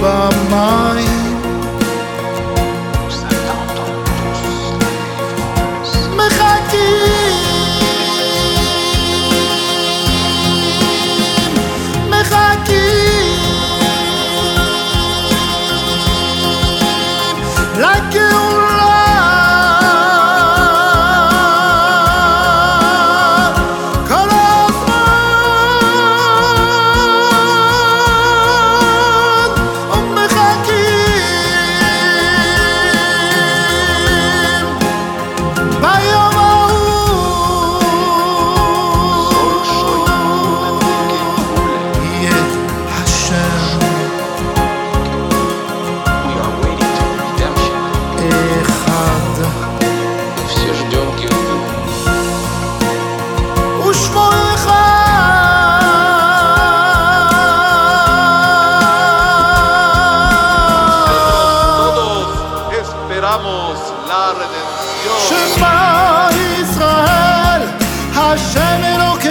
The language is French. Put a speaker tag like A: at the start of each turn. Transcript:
A: by mine
B: שמע ישראל, השם אלוקינו,